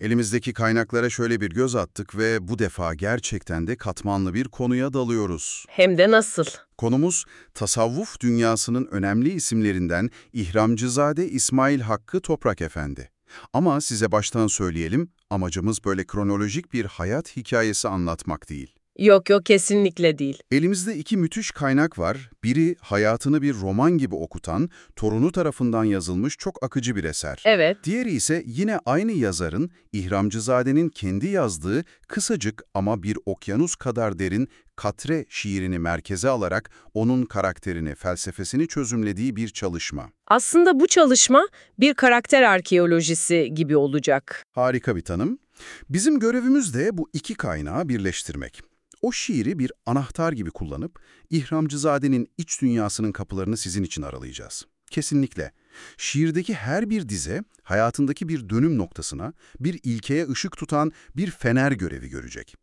Elimizdeki kaynaklara şöyle bir göz attık ve bu defa gerçekten de katmanlı bir konuya dalıyoruz. Hem de nasıl? Konumuz tasavvuf dünyasının önemli isimlerinden İhramcızade İsmail Hakkı Toprak Efendi. Ama size baştan söyleyelim, amacımız böyle kronolojik bir hayat hikayesi anlatmak değil. Yok yok kesinlikle değil. Elimizde iki müthiş kaynak var. Biri hayatını bir roman gibi okutan, torunu tarafından yazılmış çok akıcı bir eser. Evet. Diğeri ise yine aynı yazarın İhramcızade'nin kendi yazdığı kısacık ama bir okyanus kadar derin Katre şiirini merkeze alarak onun karakterini, felsefesini çözümlediği bir çalışma. Aslında bu çalışma bir karakter arkeolojisi gibi olacak. Harika bir tanım. Bizim görevimiz de bu iki kaynağı birleştirmek. O şiiri bir anahtar gibi kullanıp İhramcızade'nin iç dünyasının kapılarını sizin için aralayacağız. Kesinlikle. Şiirdeki her bir dize hayatındaki bir dönüm noktasına, bir ilkeye ışık tutan bir fener görevi görecek.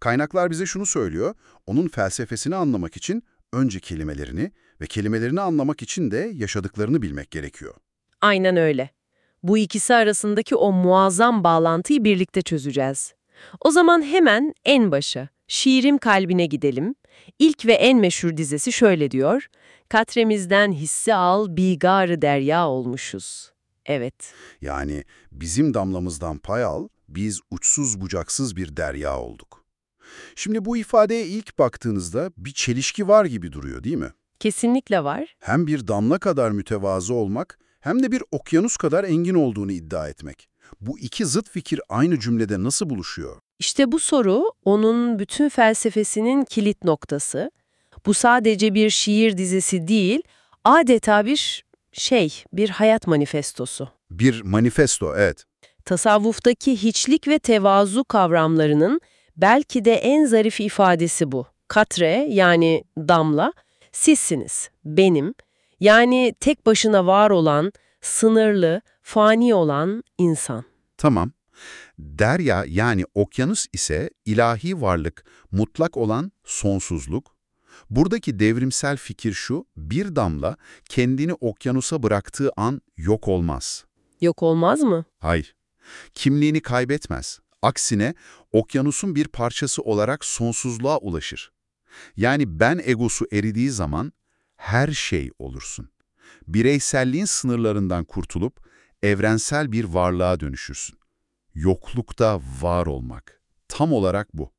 Kaynaklar bize şunu söylüyor, onun felsefesini anlamak için önce kelimelerini ve kelimelerini anlamak için de yaşadıklarını bilmek gerekiyor. Aynen öyle. Bu ikisi arasındaki o muazzam bağlantıyı birlikte çözeceğiz. O zaman hemen en başa, şiirim kalbine gidelim. İlk ve en meşhur dizesi şöyle diyor. Katremizden hissi al, bigarı derya olmuşuz. Evet. Yani bizim damlamızdan pay al, biz uçsuz bucaksız bir derya olduk. Şimdi bu ifadeye ilk baktığınızda bir çelişki var gibi duruyor değil mi? Kesinlikle var. Hem bir damla kadar mütevazı olmak, hem de bir okyanus kadar engin olduğunu iddia etmek. Bu iki zıt fikir aynı cümlede nasıl buluşuyor? İşte bu soru onun bütün felsefesinin kilit noktası. Bu sadece bir şiir dizisi değil, adeta bir şey, bir hayat manifestosu. Bir manifesto, evet. Tasavvuftaki hiçlik ve tevazu kavramlarının belki de en zarif ifadesi bu. Katre yani damla, sizsiniz, benim. Yani tek başına var olan, sınırlı, fani olan insan. Tamam. Derya yani okyanus ise ilahi varlık, mutlak olan sonsuzluk. Buradaki devrimsel fikir şu, bir damla kendini okyanusa bıraktığı an yok olmaz. Yok olmaz mı? Hayır. Kimliğini kaybetmez. Aksine okyanusun bir parçası olarak sonsuzluğa ulaşır. Yani ben egosu eridiği zaman her şey olursun. Bireyselliğin sınırlarından kurtulup evrensel bir varlığa dönüşürsün. Yoklukta var olmak. Tam olarak bu.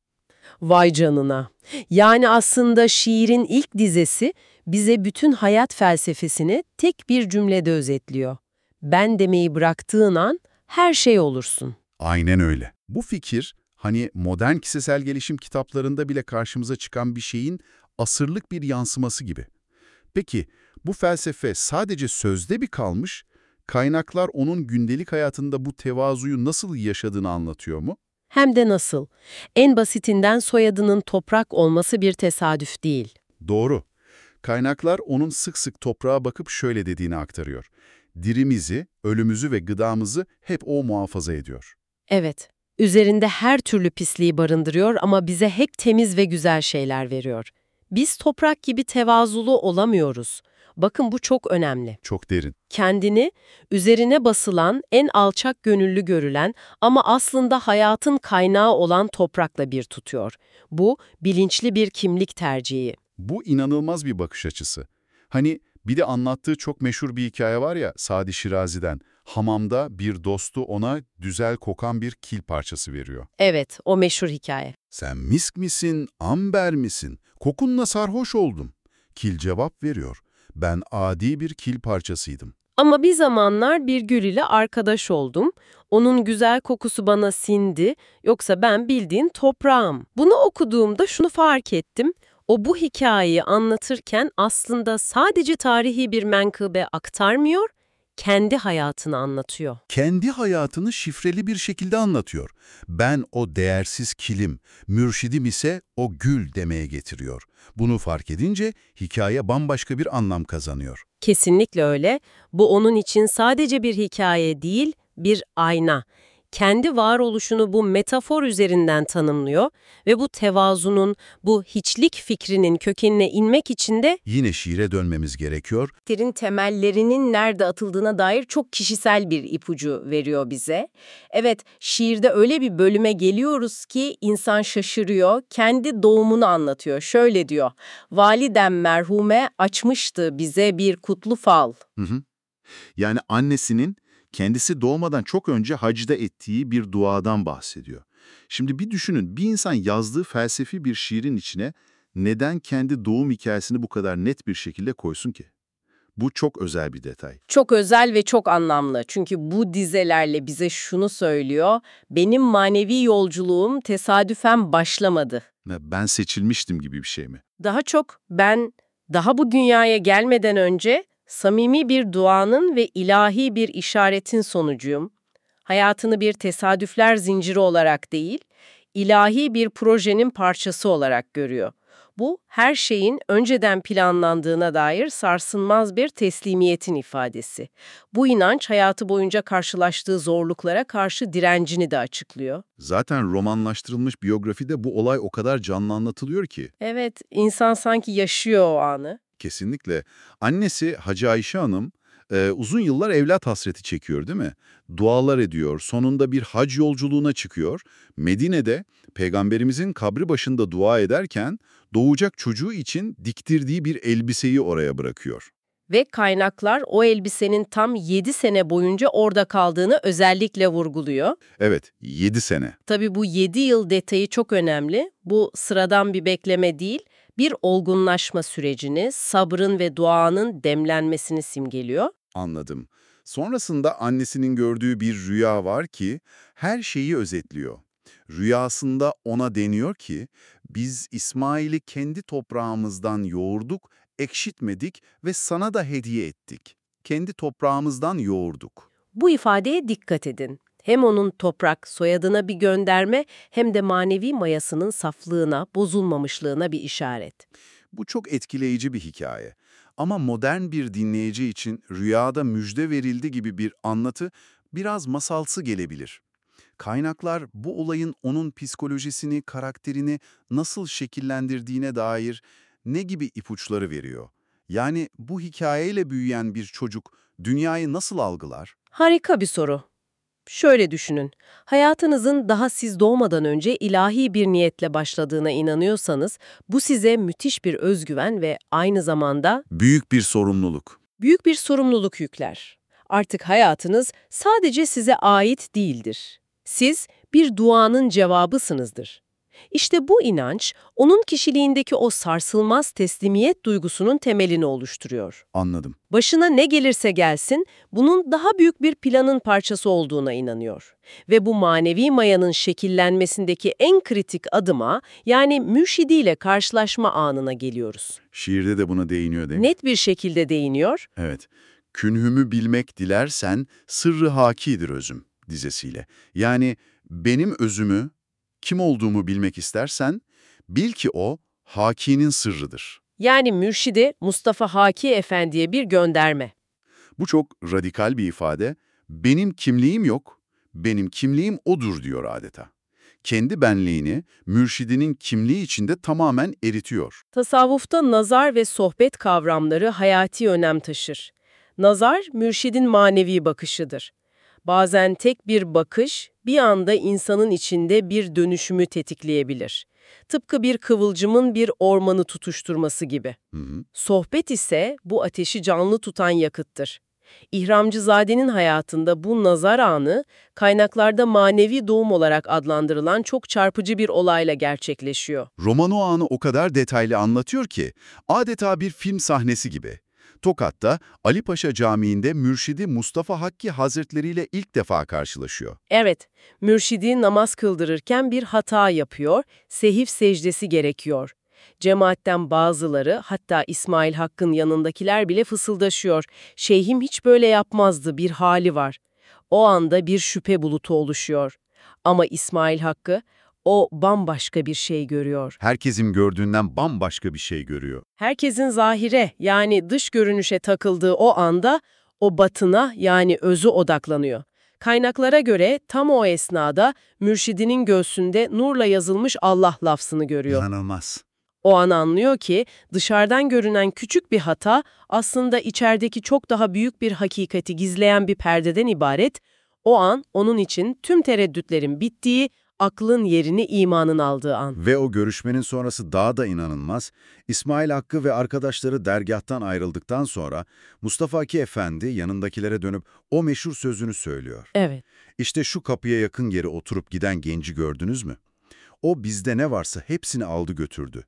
Vay canına. Yani aslında şiirin ilk dizesi bize bütün hayat felsefesini tek bir cümlede özetliyor. Ben demeyi bıraktığın an her şey olursun. Aynen öyle. Bu fikir, hani modern kişisel gelişim kitaplarında bile karşımıza çıkan bir şeyin asırlık bir yansıması gibi. Peki, bu felsefe sadece sözde bir kalmış, kaynaklar onun gündelik hayatında bu tevazuyu nasıl yaşadığını anlatıyor mu? Hem de nasıl? En basitinden soyadının toprak olması bir tesadüf değil. Doğru. Kaynaklar onun sık sık toprağa bakıp şöyle dediğini aktarıyor. Dirimizi, ölümüzü ve gıdamızı hep o muhafaza ediyor. Evet, üzerinde her türlü pisliği barındırıyor ama bize hep temiz ve güzel şeyler veriyor. Biz toprak gibi tevazulu olamıyoruz. Bakın bu çok önemli. Çok derin. Kendini üzerine basılan, en alçak gönüllü görülen ama aslında hayatın kaynağı olan toprakla bir tutuyor. Bu bilinçli bir kimlik tercihi. Bu inanılmaz bir bakış açısı. Hani bir de anlattığı çok meşhur bir hikaye var ya Sadi Şirazi'den. Hamamda bir dostu ona güzel kokan bir kil parçası veriyor. Evet, o meşhur hikaye. Sen misk misin, amber misin? Kokunla sarhoş oldum. Kil cevap veriyor. Ben adi bir kil parçasıydım. Ama bir zamanlar bir gül ile arkadaş oldum. Onun güzel kokusu bana sindi. Yoksa ben bildiğin toprağım. Bunu okuduğumda şunu fark ettim. O bu hikayeyi anlatırken aslında sadece tarihi bir menkıbe aktarmıyor, kendi hayatını anlatıyor. Kendi hayatını şifreli bir şekilde anlatıyor. Ben o değersiz kilim, mürşidim ise o gül demeye getiriyor. Bunu fark edince hikaye bambaşka bir anlam kazanıyor. Kesinlikle öyle. Bu onun için sadece bir hikaye değil, bir ayna. Kendi varoluşunu bu metafor üzerinden tanımlıyor ve bu tevazunun, bu hiçlik fikrinin kökenine inmek için de Yine şiire dönmemiz gerekiyor. karakterin temellerinin nerede atıldığına dair çok kişisel bir ipucu veriyor bize. Evet, şiirde öyle bir bölüme geliyoruz ki insan şaşırıyor, kendi doğumunu anlatıyor. Şöyle diyor, validem merhume açmıştı bize bir kutlu fal. Hı hı. Yani annesinin kendisi doğmadan çok önce hacda ettiği bir duadan bahsediyor. Şimdi bir düşünün, bir insan yazdığı felsefi bir şiirin içine neden kendi doğum hikayesini bu kadar net bir şekilde koysun ki? Bu çok özel bir detay. Çok özel ve çok anlamlı. Çünkü bu dizelerle bize şunu söylüyor, benim manevi yolculuğum tesadüfen başlamadı. Ben seçilmiştim gibi bir şey mi? Daha çok ben daha bu dünyaya gelmeden önce samimi bir duanın ve ilahi bir işaretin sonucuyum. Hayatını bir tesadüfler zinciri olarak değil, ilahi bir projenin parçası olarak görüyor. Bu, her şeyin önceden planlandığına dair sarsılmaz bir teslimiyetin ifadesi. Bu inanç hayatı boyunca karşılaştığı zorluklara karşı direncini de açıklıyor. Zaten romanlaştırılmış biyografide bu olay o kadar canlı anlatılıyor ki. Evet, insan sanki yaşıyor o anı. Kesinlikle. Annesi Hacı Ayşe Hanım e, uzun yıllar evlat hasreti çekiyor değil mi? Dualar ediyor, sonunda bir hac yolculuğuna çıkıyor. Medine'de Peygamberimizin kabri başında dua ederken doğacak çocuğu için diktirdiği bir elbiseyi oraya bırakıyor. Ve kaynaklar o elbisenin tam 7 sene boyunca orada kaldığını özellikle vurguluyor. Evet, 7 sene. Tabii bu 7 yıl detayı çok önemli. Bu sıradan bir bekleme değil, bir olgunlaşma sürecini, sabrın ve duanın demlenmesini simgeliyor. Anladım. Sonrasında annesinin gördüğü bir rüya var ki her şeyi özetliyor. Rüyasında ona deniyor ki biz İsmail'i kendi toprağımızdan yoğurduk, ekşitmedik ve sana da hediye ettik. Kendi toprağımızdan yoğurduk. Bu ifadeye dikkat edin. Hem onun toprak, soyadına bir gönderme hem de manevi mayasının saflığına, bozulmamışlığına bir işaret. Bu çok etkileyici bir hikaye. Ama modern bir dinleyici için rüyada müjde verildi gibi bir anlatı biraz masalsı gelebilir. Kaynaklar bu olayın onun psikolojisini, karakterini nasıl şekillendirdiğine dair ne gibi ipuçları veriyor? Yani bu hikayeyle büyüyen bir çocuk dünyayı nasıl algılar? Harika bir soru. Şöyle düşünün, hayatınızın daha siz doğmadan önce ilahi bir niyetle başladığına inanıyorsanız, bu size müthiş bir özgüven ve aynı zamanda Büyük bir sorumluluk. büyük bir sorumluluk yükler. Artık hayatınız sadece size ait değildir. Siz bir duanın cevabısınızdır. İşte bu inanç, onun kişiliğindeki o sarsılmaz teslimiyet duygusunun temelini oluşturuyor. Anladım. Başına ne gelirse gelsin, bunun daha büyük bir planın parçası olduğuna inanıyor. Ve bu manevi mayanın şekillenmesindeki en kritik adıma, yani mürşidiyle karşılaşma anına geliyoruz. Şiirde de buna değiniyor değil mi? Net bir şekilde değiniyor. Evet. Künhümü bilmek dilersen sırrı hakidir özüm dizesiyle. Yani benim özümü, kim olduğumu bilmek istersen bil ki o hakinin sırrıdır. Yani mürşidi Mustafa Haki Efendi'ye bir gönderme. Bu çok radikal bir ifade. Benim kimliğim yok, benim kimliğim odur diyor adeta. Kendi benliğini mürşidinin kimliği içinde tamamen eritiyor. Tasavvufta nazar ve sohbet kavramları hayati önem taşır. Nazar, mürşidin manevi bakışıdır. Bazen tek bir bakış, bir anda insanın içinde bir dönüşümü tetikleyebilir. Tıpkı bir kıvılcımın bir ormanı tutuşturması gibi. Hı hı. Sohbet ise bu ateşi canlı tutan yakıttır. İhramcızade'nin hayatında bu nazar anı, kaynaklarda manevi doğum olarak adlandırılan çok çarpıcı bir olayla gerçekleşiyor. Roman o anı o kadar detaylı anlatıyor ki adeta bir film sahnesi gibi. Tokat'ta Ali Paşa Camii'nde mürşidi Mustafa Hakki Hazretleri ile ilk defa karşılaşıyor. Evet, mürşidi namaz kıldırırken bir hata yapıyor, sehif secdesi gerekiyor. Cemaatten bazıları, hatta İsmail Hakk'ın yanındakiler bile fısıldaşıyor. Şeyhim hiç böyle yapmazdı, bir hali var. O anda bir şüphe bulutu oluşuyor. Ama İsmail Hakkı, o bambaşka bir şey görüyor. Herkesin gördüğünden bambaşka bir şey görüyor. Herkesin zahire yani dış görünüşe takıldığı o anda o batına yani özü odaklanıyor. Kaynaklara göre tam o esnada mürşidinin göğsünde nurla yazılmış Allah lafzını görüyor. İnanılmaz. O an anlıyor ki dışarıdan görünen küçük bir hata aslında içerideki çok daha büyük bir hakikati gizleyen bir perdeden ibaret. O an onun için tüm tereddütlerin bittiği, aklın yerini imanın aldığı an. Ve o görüşmenin sonrası daha da inanılmaz. İsmail Hakkı ve arkadaşları dergahtan ayrıldıktan sonra Mustafa Aki Efendi yanındakilere dönüp o meşhur sözünü söylüyor. Evet. İşte şu kapıya yakın yere oturup giden genci gördünüz mü? O bizde ne varsa hepsini aldı götürdü.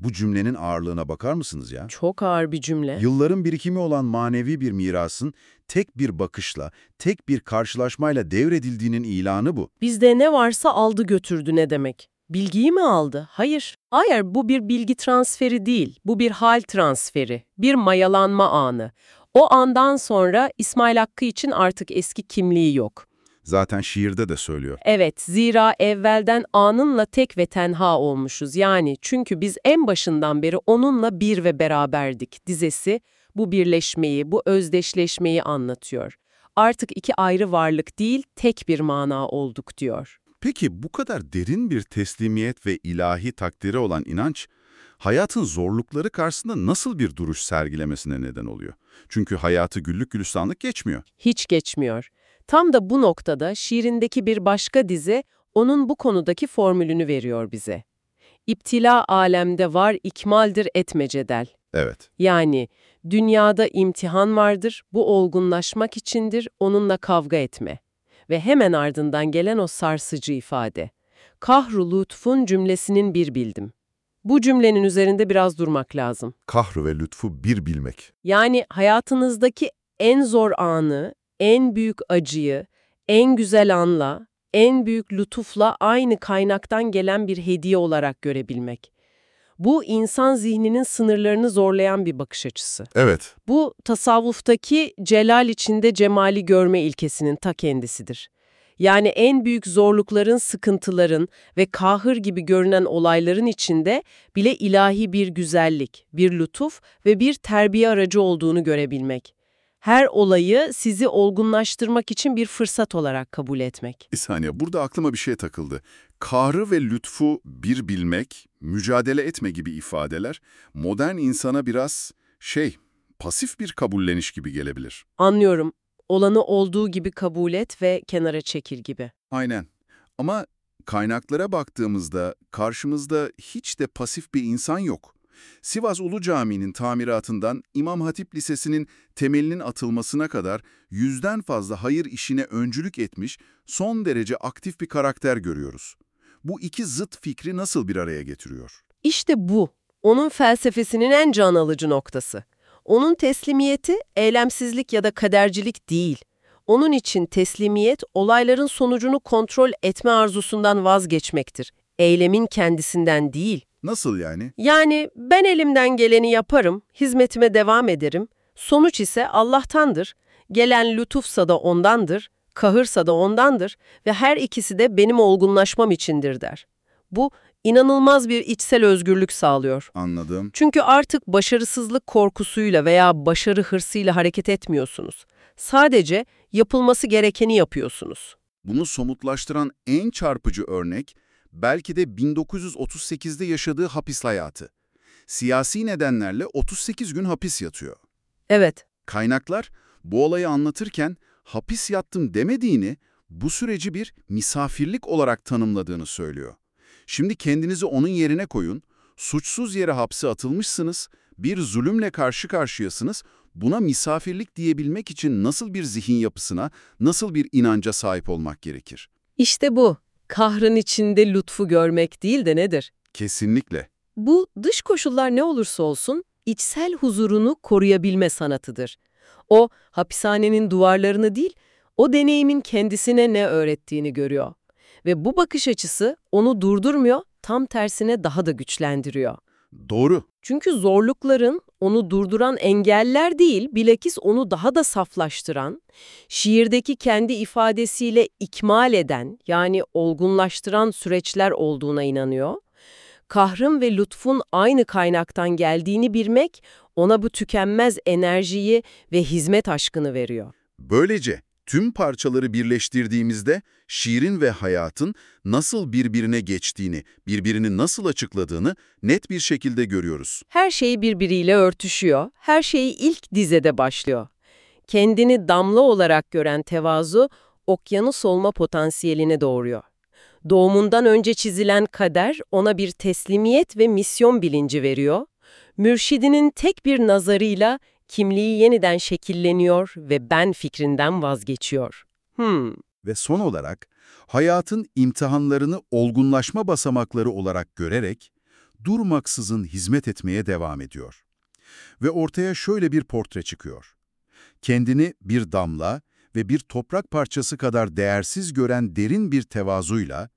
Bu cümlenin ağırlığına bakar mısınız ya? Çok ağır bir cümle. Yılların birikimi olan manevi bir mirasın tek bir bakışla, tek bir karşılaşmayla devredildiğinin ilanı bu. Bizde ne varsa aldı götürdü ne demek? Bilgiyi mi aldı? Hayır. Hayır bu bir bilgi transferi değil. Bu bir hal transferi. Bir mayalanma anı. O andan sonra İsmail Hakkı için artık eski kimliği yok. Zaten şiirde de söylüyor. Evet, zira evvelden anınla tek ve tenha olmuşuz. Yani çünkü biz en başından beri onunla bir ve beraberdik dizesi bu birleşmeyi, bu özdeşleşmeyi anlatıyor. Artık iki ayrı varlık değil, tek bir mana olduk diyor. Peki bu kadar derin bir teslimiyet ve ilahi takdiri olan inanç, hayatın zorlukları karşısında nasıl bir duruş sergilemesine neden oluyor? Çünkü hayatı güllük gülistanlık geçmiyor. Hiç geçmiyor. Tam da bu noktada şiirindeki bir başka dize onun bu konudaki formülünü veriyor bize. İptila alemde var ikmaldir etmecedel. Evet. Yani dünyada imtihan vardır, bu olgunlaşmak içindir, onunla kavga etme. Ve hemen ardından gelen o sarsıcı ifade. Kahru lütfun cümlesinin bir bildim. Bu cümlenin üzerinde biraz durmak lazım. Kahru ve lütfu bir bilmek. Yani hayatınızdaki en zor anı, en büyük acıyı, en güzel anla, en büyük lütufla aynı kaynaktan gelen bir hediye olarak görebilmek. Bu insan zihninin sınırlarını zorlayan bir bakış açısı. Evet. Bu tasavvuftaki celal içinde cemali görme ilkesinin ta kendisidir. Yani en büyük zorlukların, sıkıntıların ve kahır gibi görünen olayların içinde bile ilahi bir güzellik, bir lütuf ve bir terbiye aracı olduğunu görebilmek. Her olayı sizi olgunlaştırmak için bir fırsat olarak kabul etmek. Bir saniye, burada aklıma bir şey takıldı. Kahrı ve lütfu bir bilmek, mücadele etme gibi ifadeler, modern insana biraz şey, pasif bir kabulleniş gibi gelebilir. Anlıyorum. Olanı olduğu gibi kabul et ve kenara çekil gibi. Aynen. Ama kaynaklara baktığımızda karşımızda hiç de pasif bir insan yok. Sivas Ulu Camii'nin tamiratından İmam Hatip Lisesi'nin temelinin atılmasına kadar yüzden fazla hayır işine öncülük etmiş, son derece aktif bir karakter görüyoruz. Bu iki zıt fikri nasıl bir araya getiriyor? İşte bu. Onun felsefesinin en can alıcı noktası. Onun teslimiyeti eylemsizlik ya da kadercilik değil. Onun için teslimiyet olayların sonucunu kontrol etme arzusundan vazgeçmektir. Eylemin kendisinden değil. Nasıl yani? Yani ben elimden geleni yaparım, hizmetime devam ederim. Sonuç ise Allah'tandır. Gelen lütufsa da ondandır, kahırsa da ondandır ve her ikisi de benim olgunlaşmam içindir der. Bu inanılmaz bir içsel özgürlük sağlıyor. Anladım. Çünkü artık başarısızlık korkusuyla veya başarı hırsıyla hareket etmiyorsunuz. Sadece yapılması gerekeni yapıyorsunuz. Bunu somutlaştıran en çarpıcı örnek belki de 1938'de yaşadığı hapis hayatı. Siyasi nedenlerle 38 gün hapis yatıyor. Evet, Kaynaklar bu olayı anlatırken hapis yattım demediğini, bu süreci bir misafirlik olarak tanımladığını söylüyor. Şimdi kendinizi onun yerine koyun, suçsuz yere hapse atılmışsınız, bir zulümle karşı karşıyasınız, buna misafirlik diyebilmek için nasıl bir zihin yapısına, nasıl bir inanca sahip olmak gerekir? işte bu. Kahrın içinde lütfu görmek değil de nedir? Kesinlikle. Bu dış koşullar ne olursa olsun içsel huzurunu koruyabilme sanatıdır. O hapishanenin duvarlarını değil, o deneyimin kendisine ne öğrettiğini görüyor. Ve bu bakış açısı onu durdurmuyor, tam tersine daha da güçlendiriyor. Doğru. Çünkü zorlukların onu durduran engeller değil, bilakis onu daha da saflaştıran, şiirdeki kendi ifadesiyle ikmal eden yani olgunlaştıran süreçler olduğuna inanıyor. Kahrın ve lütfun aynı kaynaktan geldiğini bilmek ona bu tükenmez enerjiyi ve hizmet aşkını veriyor. Böylece Tüm parçaları birleştirdiğimizde şiirin ve hayatın nasıl birbirine geçtiğini, birbirini nasıl açıkladığını net bir şekilde görüyoruz. Her şey birbiriyle örtüşüyor, her şey ilk dizede başlıyor. Kendini damla olarak gören tevazu, okyanus olma potansiyeline doğuruyor. Doğumundan önce çizilen kader ona bir teslimiyet ve misyon bilinci veriyor. Mürşidinin tek bir nazarıyla kimliği yeniden şekilleniyor ve ben fikrinden vazgeçiyor. Hmm, Ve son olarak hayatın imtihanlarını olgunlaşma basamakları olarak görerek durmaksızın hizmet etmeye devam ediyor. Ve ortaya şöyle bir portre çıkıyor. Kendini bir damla ve bir toprak parçası kadar değersiz gören derin bir tevazuyla,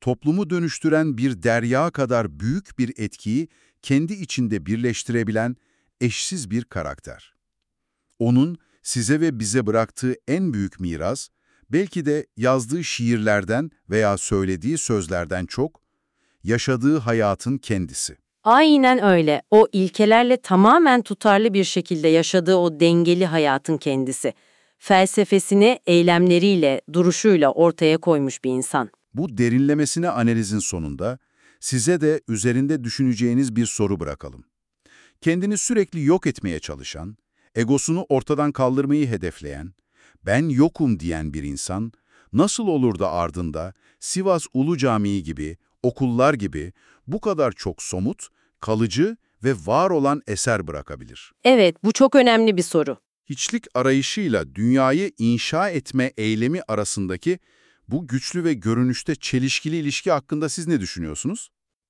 toplumu dönüştüren bir derya kadar büyük bir etkiyi kendi içinde birleştirebilen eşsiz bir karakter. Onun size ve bize bıraktığı en büyük miras, belki de yazdığı şiirlerden veya söylediği sözlerden çok, yaşadığı hayatın kendisi. Aynen öyle. O ilkelerle tamamen tutarlı bir şekilde yaşadığı o dengeli hayatın kendisi. Felsefesini eylemleriyle, duruşuyla ortaya koymuş bir insan. Bu derinlemesine analizin sonunda size de üzerinde düşüneceğiniz bir soru bırakalım. Kendini sürekli yok etmeye çalışan, egosunu ortadan kaldırmayı hedefleyen, ben yokum diyen bir insan, nasıl olur da ardında Sivas Ulu Camii gibi, okullar gibi bu kadar çok somut, kalıcı ve var olan eser bırakabilir? Evet, bu çok önemli bir soru. hiçlik arayışıyla dünyayı inşa etme eylemi arasındaki bu güçlü ve görünüşte çelişkili ilişki hakkında siz ne düşünüyorsunuz?